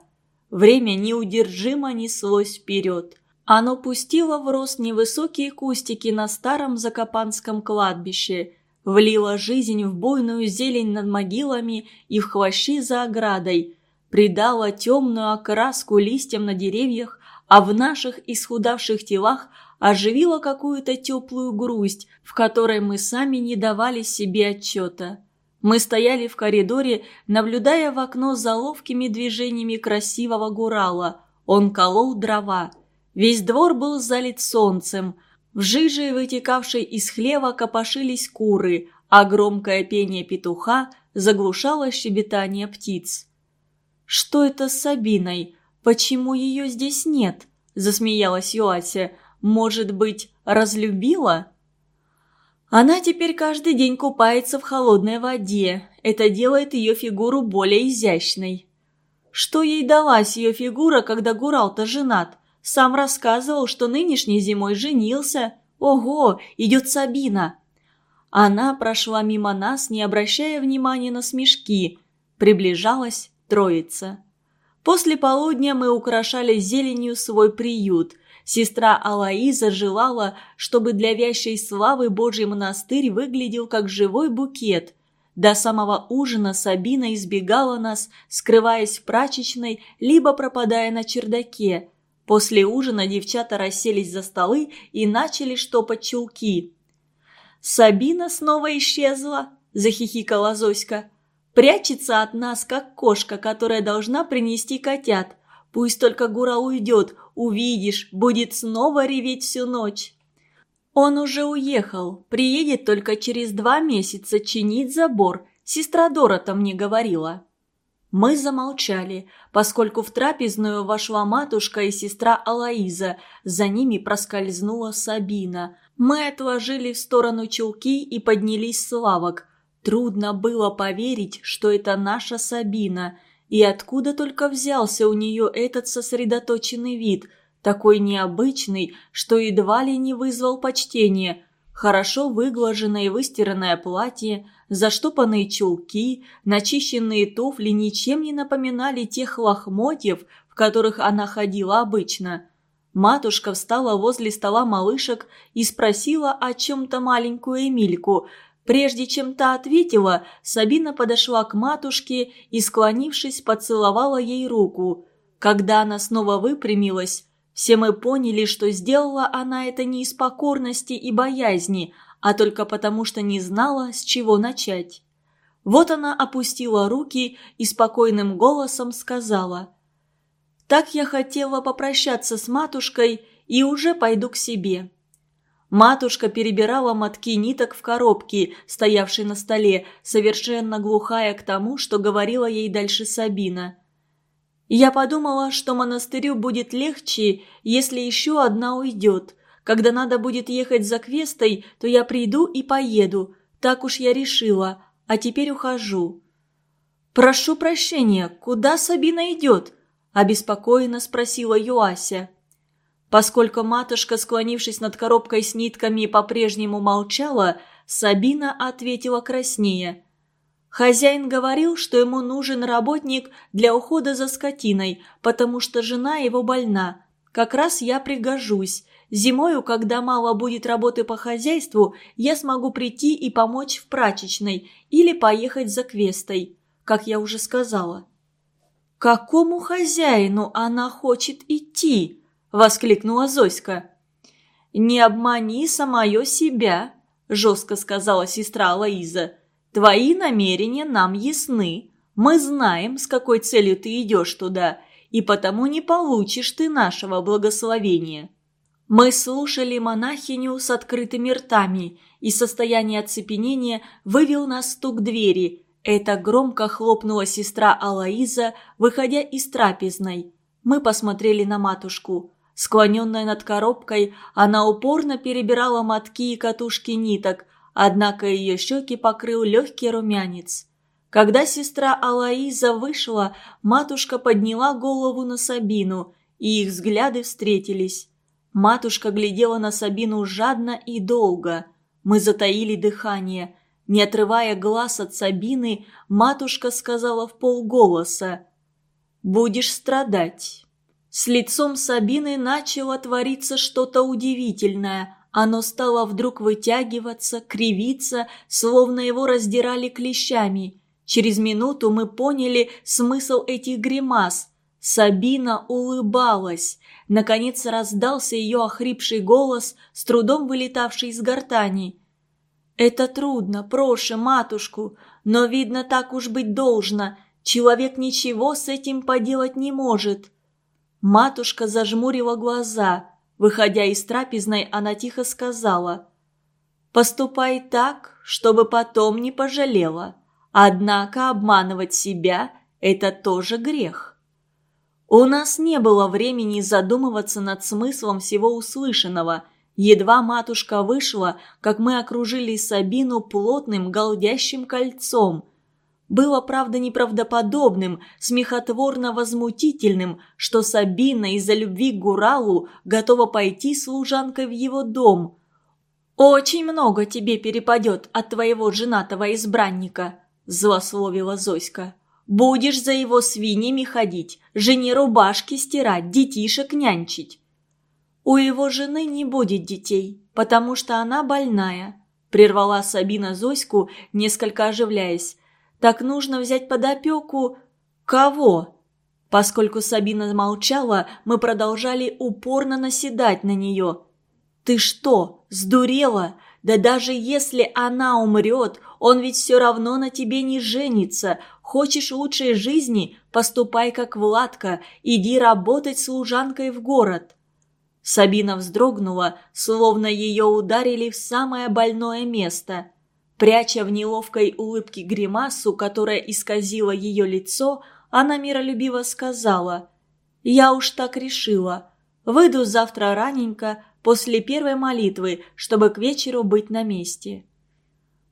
Время неудержимо неслось вперед. Оно пустило в рост невысокие кустики на старом Закопанском кладбище, влило жизнь в буйную зелень над могилами и в хвощи за оградой – придала темную окраску листьям на деревьях, а в наших исхудавших телах оживила какую-то теплую грусть, в которой мы сами не давали себе отчета. Мы стояли в коридоре, наблюдая в окно за ловкими движениями красивого гурала. Он колол дрова. Весь двор был залит солнцем. В жиже, вытекавшей из хлева, копошились куры, а громкое пение петуха заглушало щебетание птиц. «Что это с Сабиной? Почему ее здесь нет?» – засмеялась Юася. «Может быть, разлюбила?» Она теперь каждый день купается в холодной воде. Это делает ее фигуру более изящной. Что ей далась ее фигура, когда Гурал-то женат? Сам рассказывал, что нынешней зимой женился. Ого, идет Сабина. Она прошла мимо нас, не обращая внимания на смешки. Приближалась, Троица. После полудня мы украшали зеленью свой приют. Сестра Алаиза желала, чтобы для вящей славы Божий монастырь выглядел как живой букет. До самого ужина Сабина избегала нас, скрываясь в прачечной, либо пропадая на чердаке. После ужина девчата расселись за столы и начали штопать чулки. «Сабина снова исчезла», – захихикала Зоська. Прячется от нас, как кошка, которая должна принести котят. Пусть только Гура уйдет, увидишь, будет снова реветь всю ночь». Он уже уехал, приедет только через два месяца чинить забор, сестра Дорота мне говорила». Мы замолчали, поскольку в трапезную вошла матушка и сестра Алаиза, за ними проскользнула Сабина. Мы отложили в сторону чулки и поднялись с лавок. Трудно было поверить, что это наша Сабина, и откуда только взялся у нее этот сосредоточенный вид, такой необычный, что едва ли не вызвал почтение. Хорошо выглаженное и выстиранное платье – Заштопанные чулки, начищенные туфли ничем не напоминали тех лохмотьев, в которых она ходила обычно. Матушка встала возле стола малышек и спросила о чем-то маленькую Эмильку. Прежде чем та ответила, Сабина подошла к матушке и, склонившись, поцеловала ей руку. Когда она снова выпрямилась, все мы поняли, что сделала она это не из покорности и боязни, а только потому, что не знала, с чего начать. Вот она опустила руки и спокойным голосом сказала. «Так я хотела попрощаться с матушкой и уже пойду к себе». Матушка перебирала мотки ниток в коробке, стоявшей на столе, совершенно глухая к тому, что говорила ей дальше Сабина. «Я подумала, что монастырю будет легче, если еще одна уйдет. Когда надо будет ехать за квестой, то я приду и поеду. Так уж я решила. А теперь ухожу». «Прошу прощения, куда Сабина идет?» – обеспокоенно спросила Юася. Поскольку матушка, склонившись над коробкой с нитками, по-прежнему молчала, Сабина ответила краснее. Хозяин говорил, что ему нужен работник для ухода за скотиной, потому что жена его больна. Как раз я пригожусь. Зимою, когда мало будет работы по хозяйству, я смогу прийти и помочь в прачечной или поехать за квестой, как я уже сказала». «Какому хозяину она хочет идти?» – воскликнула Зоська. «Не обмани самое себя», – жестко сказала сестра Лоиза. «Твои намерения нам ясны. Мы знаем, с какой целью ты идешь туда, и потому не получишь ты нашего благословения». Мы слушали монахиню с открытыми ртами, и состояние оцепенения вывел нас стук двери. Это громко хлопнула сестра Алаиза, выходя из трапезной. Мы посмотрели на матушку. Склоненная над коробкой, она упорно перебирала мотки и катушки ниток, однако ее щеки покрыл легкий румянец. Когда сестра Алаиза вышла, матушка подняла голову на Сабину, и их взгляды встретились. Матушка глядела на Сабину жадно и долго. Мы затаили дыхание. Не отрывая глаз от Сабины, матушка сказала в полголоса «Будешь страдать». С лицом Сабины начало твориться что-то удивительное. Оно стало вдруг вытягиваться, кривиться, словно его раздирали клещами. Через минуту мы поняли смысл этих гримас. Сабина улыбалась. Наконец раздался ее охрипший голос, с трудом вылетавший из гортани. «Это трудно, проше, матушку, но, видно, так уж быть должно. Человек ничего с этим поделать не может». Матушка зажмурила глаза. Выходя из трапезной, она тихо сказала. «Поступай так, чтобы потом не пожалела. Однако обманывать себя – это тоже грех». У нас не было времени задумываться над смыслом всего услышанного. Едва матушка вышла, как мы окружили Сабину плотным голдящим кольцом. Было, правда, неправдоподобным, смехотворно-возмутительным, что Сабина из-за любви к Гуралу готова пойти служанкой в его дом. «Очень много тебе перепадет от твоего женатого избранника», – злословила Зоська. Будешь за его свиньями ходить, жене рубашки стирать, детишек нянчить. У его жены не будет детей, потому что она больная, прервала Сабина Зоську, несколько оживляясь. Так нужно взять под опеку... Кого? Поскольку Сабина молчала, мы продолжали упорно наседать на нее. «Ты что, сдурела? Да даже если она умрет, он ведь все равно на тебе не женится. Хочешь лучшей жизни – поступай как Владка, иди работать служанкой в город». Сабина вздрогнула, словно ее ударили в самое больное место. Пряча в неловкой улыбке гримасу, которая исказила ее лицо, она миролюбиво сказала «Я уж так решила. Выйду завтра раненько, после первой молитвы, чтобы к вечеру быть на месте».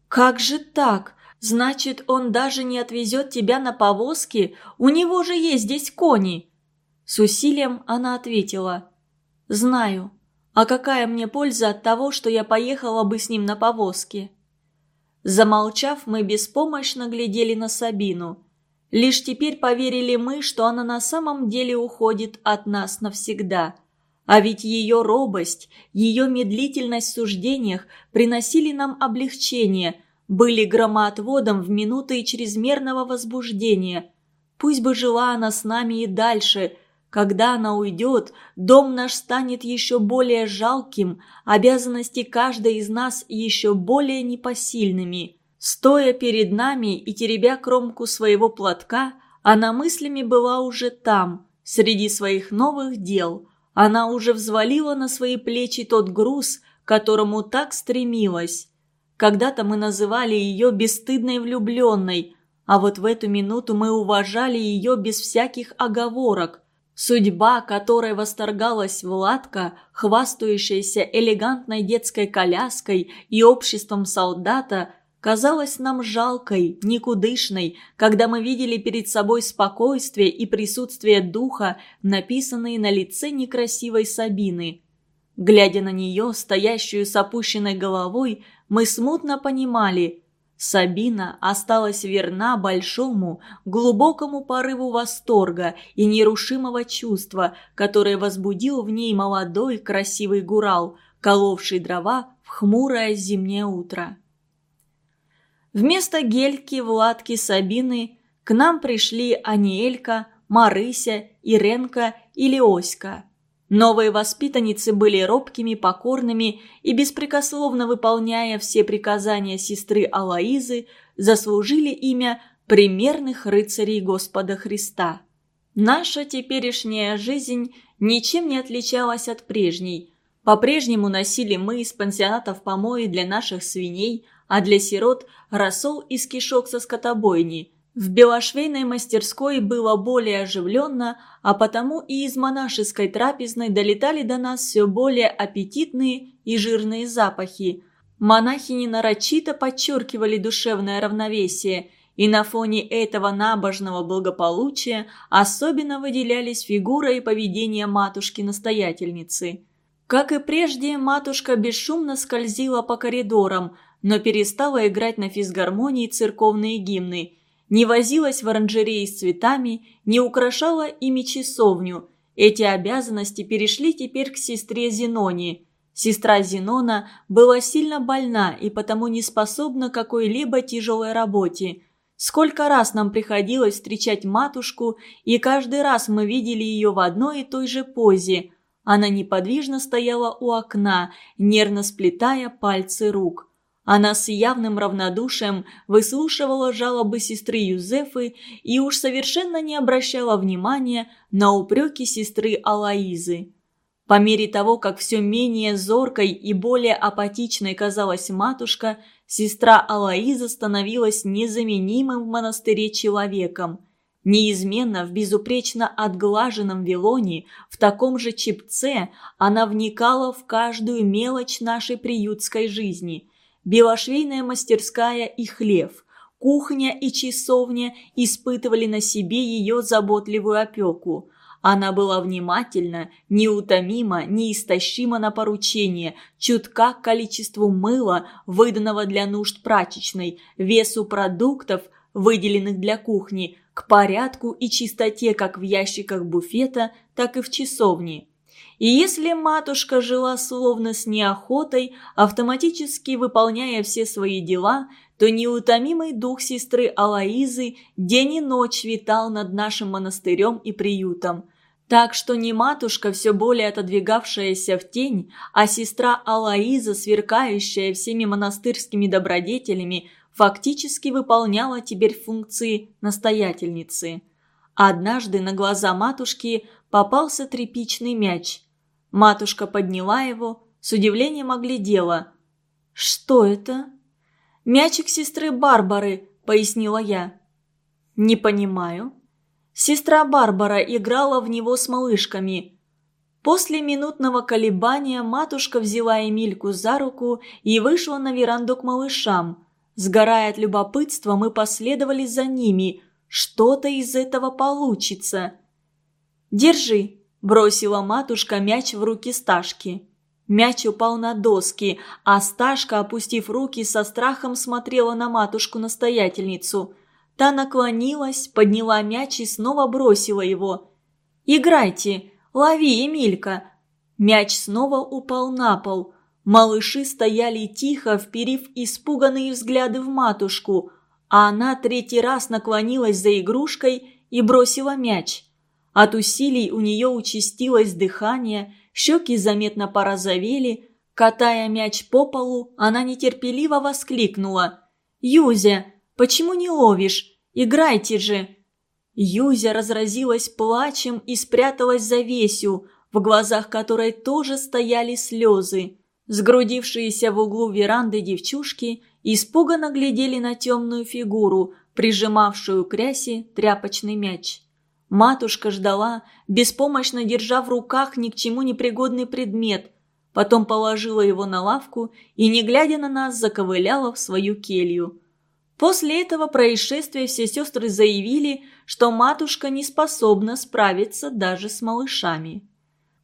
«Как же так? Значит, он даже не отвезет тебя на повозке? У него же есть здесь кони!» С усилием она ответила «Знаю. А какая мне польза от того, что я поехала бы с ним на повозке?» Замолчав, мы беспомощно глядели на Сабину. Лишь теперь поверили мы, что она на самом деле уходит от нас навсегда. А ведь ее робость, ее медлительность в суждениях приносили нам облегчение, были громоотводом в минуты чрезмерного возбуждения. Пусть бы жила она с нами и дальше – когда она уйдет, дом наш станет еще более жалким, обязанности каждой из нас еще более непосильными. Стоя перед нами и теребя кромку своего платка, она мыслями была уже там, среди своих новых дел. Она уже взвалила на свои плечи тот груз, к которому так стремилась. Когда-то мы называли ее бесстыдной влюбленной, а вот в эту минуту мы уважали ее без всяких оговорок – Судьба, которой восторгалась Владка, хвастающаяся элегантной детской коляской и обществом солдата, казалась нам жалкой, никудышной, когда мы видели перед собой спокойствие и присутствие духа, написанные на лице некрасивой Сабины. Глядя на нее, стоящую с опущенной головой, мы смутно понимали – Сабина осталась верна большому, глубокому порыву восторга и нерушимого чувства, которое возбудил в ней молодой красивый гурал, коловший дрова в хмурое зимнее утро. Вместо Гельки, Владки, Сабины к нам пришли Аниэлька, Марыся, Иренка и Леоська. Новые воспитанницы были робкими, покорными и, беспрекословно выполняя все приказания сестры Алаизы, заслужили имя примерных рыцарей Господа Христа. Наша теперешняя жизнь ничем не отличалась от прежней. По-прежнему носили мы из пансионатов помои для наших свиней, а для сирот – рассол из кишок со скотобойни – в белошвейной мастерской было более оживленно, а потому и из монашеской трапезной долетали до нас все более аппетитные и жирные запахи. Монахини нарочито подчеркивали душевное равновесие, и на фоне этого набожного благополучия особенно выделялись фигура и поведение матушки-настоятельницы. Как и прежде, матушка бесшумно скользила по коридорам, но перестала играть на физгармонии церковные гимны – не возилась в оранжерее с цветами, не украшала ими часовню. Эти обязанности перешли теперь к сестре Зеноне. Сестра Зенона была сильно больна и потому не способна к какой-либо тяжелой работе. Сколько раз нам приходилось встречать матушку, и каждый раз мы видели ее в одной и той же позе. Она неподвижно стояла у окна, нервно сплетая пальцы рук. Она с явным равнодушием выслушивала жалобы сестры Юзефы и уж совершенно не обращала внимания на упреки сестры Алаизы. По мере того, как все менее зоркой и более апатичной казалась матушка, сестра Алаиза становилась незаменимым в монастыре человеком. Неизменно в безупречно отглаженном вилоне, в таком же чепце, она вникала в каждую мелочь нашей приютской жизни – Белошвейная мастерская и хлев, кухня и часовня испытывали на себе ее заботливую опеку. Она была внимательна, неутомима, неистощима на поручение, чутка к количеству мыла, выданного для нужд прачечной, весу продуктов, выделенных для кухни, к порядку и чистоте как в ящиках буфета, так и в часовне. И если матушка жила словно с неохотой, автоматически выполняя все свои дела, то неутомимый дух сестры Алаизы день и ночь витал над нашим монастырем и приютом. Так что не матушка, все более отодвигавшаяся в тень, а сестра Алаиза, сверкающая всеми монастырскими добродетелями, фактически выполняла теперь функции настоятельницы. Однажды на глаза матушки попался тряпичный мяч – Матушка подняла его, с удивлением оглядела. «Что это?» «Мячик сестры Барбары», — пояснила я. «Не понимаю». Сестра Барбара играла в него с малышками. После минутного колебания матушка взяла Эмильку за руку и вышла на веранду к малышам. Сгорая от любопытства, мы последовали за ними. Что-то из этого получится. «Держи», – бросила матушка мяч в руки Сташки. Мяч упал на доски, а Сташка, опустив руки, со страхом смотрела на матушку-настоятельницу. Та наклонилась, подняла мяч и снова бросила его. «Играйте! Лови, Эмилька!» Мяч снова упал на пол. Малыши стояли тихо, вперив испуганные взгляды в матушку, а она третий раз наклонилась за игрушкой и бросила мяч. От усилий у нее участилось дыхание, щеки заметно порозовели. Катая мяч по полу, она нетерпеливо воскликнула. «Юзя, почему не ловишь? Играйте же!» Юзя разразилась плачем и спряталась за Весю, в глазах которой тоже стояли слезы. Сгрудившиеся в углу веранды девчушки испуганно глядели на темную фигуру, прижимавшую к рясе тряпочный мяч. Матушка ждала, беспомощно держа в руках ни к чему непригодный предмет, потом положила его на лавку и, не глядя на нас, заковыляла в свою келью. После этого происшествия все сестры заявили, что матушка не способна справиться даже с малышами.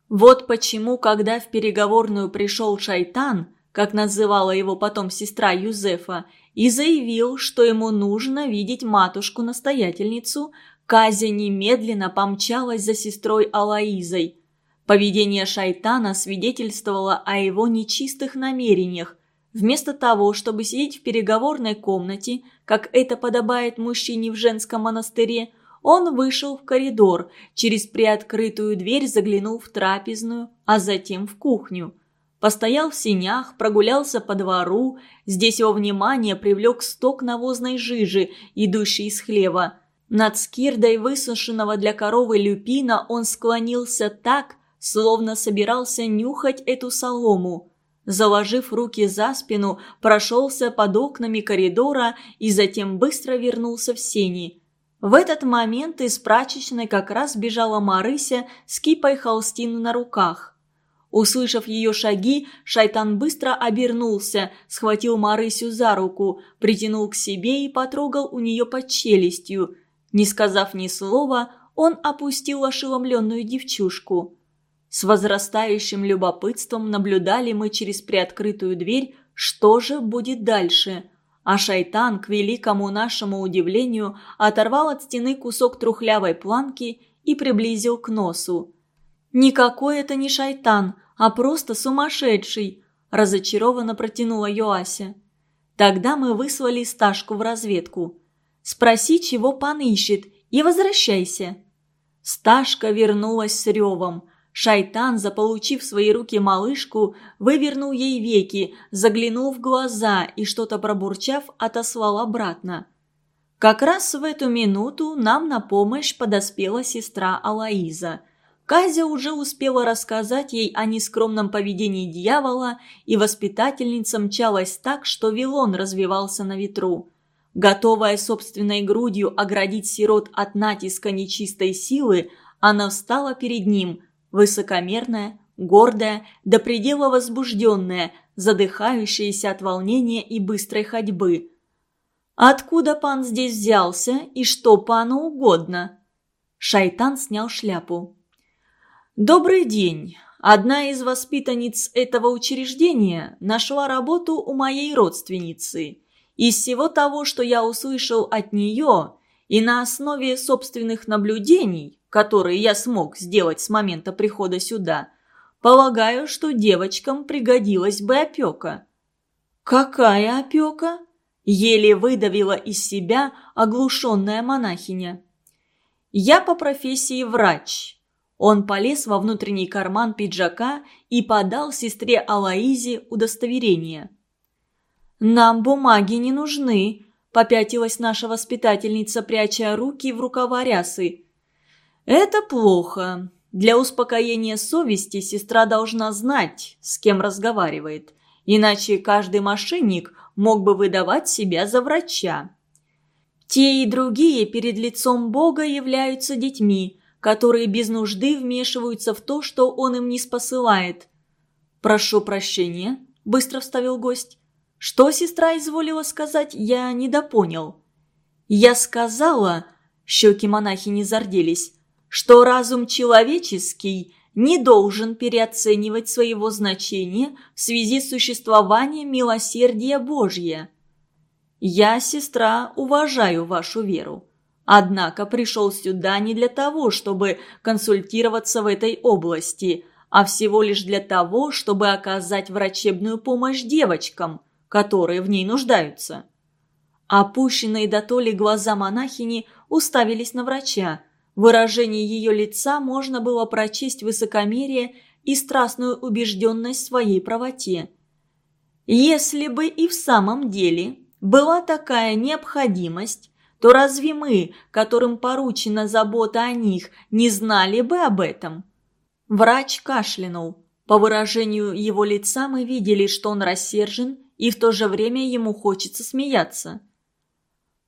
Вот почему, когда в переговорную пришел шайтан, как называла его потом сестра Юзефа, и заявил, что ему нужно видеть матушку-настоятельницу, Казя немедленно помчалась за сестрой Алаизой. Поведение шайтана свидетельствовало о его нечистых намерениях. Вместо того, чтобы сидеть в переговорной комнате, как это подобает мужчине в женском монастыре, он вышел в коридор, через приоткрытую дверь заглянул в трапезную, а затем в кухню. Постоял в сенях, прогулялся по двору, здесь его внимание привлек сток навозной жижи, идущий из хлева. Над скирдой высушенного для коровы люпина он склонился так, словно собирался нюхать эту солому. Заложив руки за спину, прошелся под окнами коридора и затем быстро вернулся в сени – в этот момент из прачечной как раз бежала Марыся с кипой холстин на руках. Услышав ее шаги, шайтан быстро обернулся, схватил Марысю за руку, притянул к себе и потрогал у нее под челюстью. Не сказав ни слова, он опустил ошеломленную девчушку. С возрастающим любопытством наблюдали мы через приоткрытую дверь, что же будет дальше – а шайтан, к великому нашему удивлению, оторвал от стены кусок трухлявой планки и приблизил к носу. «Никакой это не шайтан, а просто сумасшедший!» – разочарованно протянула Йоася. Тогда мы выслали Сташку в разведку. «Спроси, чего пан ищет, и возвращайся!» Сташка вернулась с ревом – Шайтан, заполучив в свои руки малышку, вывернул ей веки, заглянул в глаза и, что-то пробурчав, отослал обратно. Как раз в эту минуту нам на помощь подоспела сестра Алаиза. Казя уже успела рассказать ей о нескромном поведении дьявола, и воспитательница мчалась так, что вилон развивался на ветру. Готовая собственной грудью оградить сирот от натиска нечистой силы, она встала перед ним – высокомерная, гордая, до предела возбужденная, задыхающаяся от волнения и быстрой ходьбы. «Откуда пан здесь взялся и что пану угодно?» Шайтан снял шляпу. «Добрый день. Одна из воспитанниц этого учреждения нашла работу у моей родственницы. Из всего того, что я услышал от нее, и на основе собственных наблюдений, которые я смог сделать с момента прихода сюда, полагаю, что девочкам пригодилась бы опека». «Какая опека?» – еле выдавила из себя оглушенная монахиня. «Я по профессии врач». Он полез во внутренний карман пиджака и подал сестре Алаизе удостоверение. «Нам бумаги не нужны», – попятилась наша воспитательница, пряча руки в рукава рясы. «Это плохо. Для успокоения совести сестра должна знать, с кем разговаривает, иначе каждый мошенник мог бы выдавать себя за врача. Те и другие перед лицом Бога являются детьми, которые без нужды вмешиваются в то, что Он им не спосылает. «Прошу прощения», – быстро вставил гость. «Что сестра изволила сказать, я недопонял». «Я сказала», – щеки монахи не зарделись, – «что разум человеческий не должен переоценивать своего значения в связи с существованием милосердия Божьего. Я, сестра, уважаю вашу веру. Однако пришел сюда не для того, чтобы консультироваться в этой области, а всего лишь для того, чтобы оказать врачебную помощь девочкам, которые в ней нуждаются. Опущенные до толи глаза монахини уставились на врача. В выражении ее лица можно было прочесть высокомерие и страстную убежденность в своей правоте. Если бы и в самом деле была такая необходимость, то разве мы, которым поручена забота о них, не знали бы об этом? Врач кашлянул. По выражению его лица мы видели, что он рассержен, и в то же время ему хочется смеяться.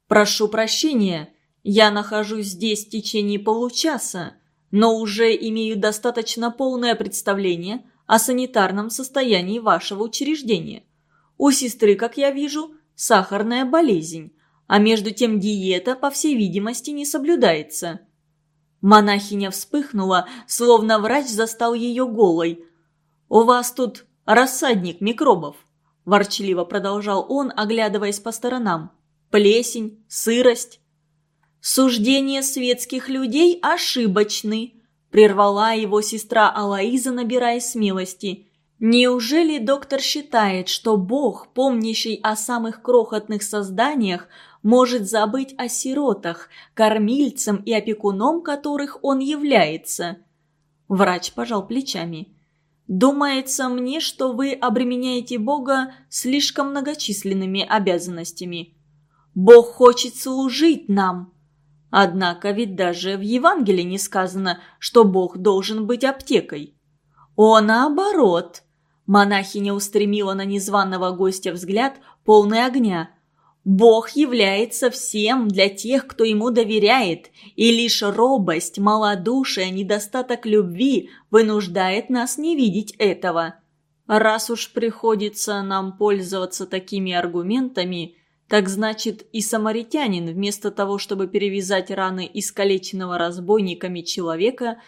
«Прошу прощения, я нахожусь здесь в течение получаса, но уже имею достаточно полное представление о санитарном состоянии вашего учреждения. У сестры, как я вижу, сахарная болезнь, а между тем диета, по всей видимости, не соблюдается. Монахиня вспыхнула, словно врач застал ее голой. «У вас тут рассадник микробов», – ворчливо продолжал он, оглядываясь по сторонам. «Плесень, сырость». «Суждения светских людей ошибочны», – прервала его сестра Алаиза, набирая смелости. Неужели доктор считает, что Бог, помнящий о самых крохотных созданиях, может забыть о сиротах, кормильцам и опекуном которых он является? Врач пожал плечами. «Думается мне, что вы обременяете Бога слишком многочисленными обязанностями. Бог хочет служить нам. Однако ведь даже в Евангелии не сказано, что Бог должен быть аптекой. О, наоборот!» Монахиня устремила на незваного гостя взгляд, полный огня. «Бог является всем для тех, кто ему доверяет, и лишь робость, малодушие, недостаток любви вынуждает нас не видеть этого. Раз уж приходится нам пользоваться такими аргументами, так значит и самаритянин, вместо того, чтобы перевязать раны искалеченного разбойниками человека,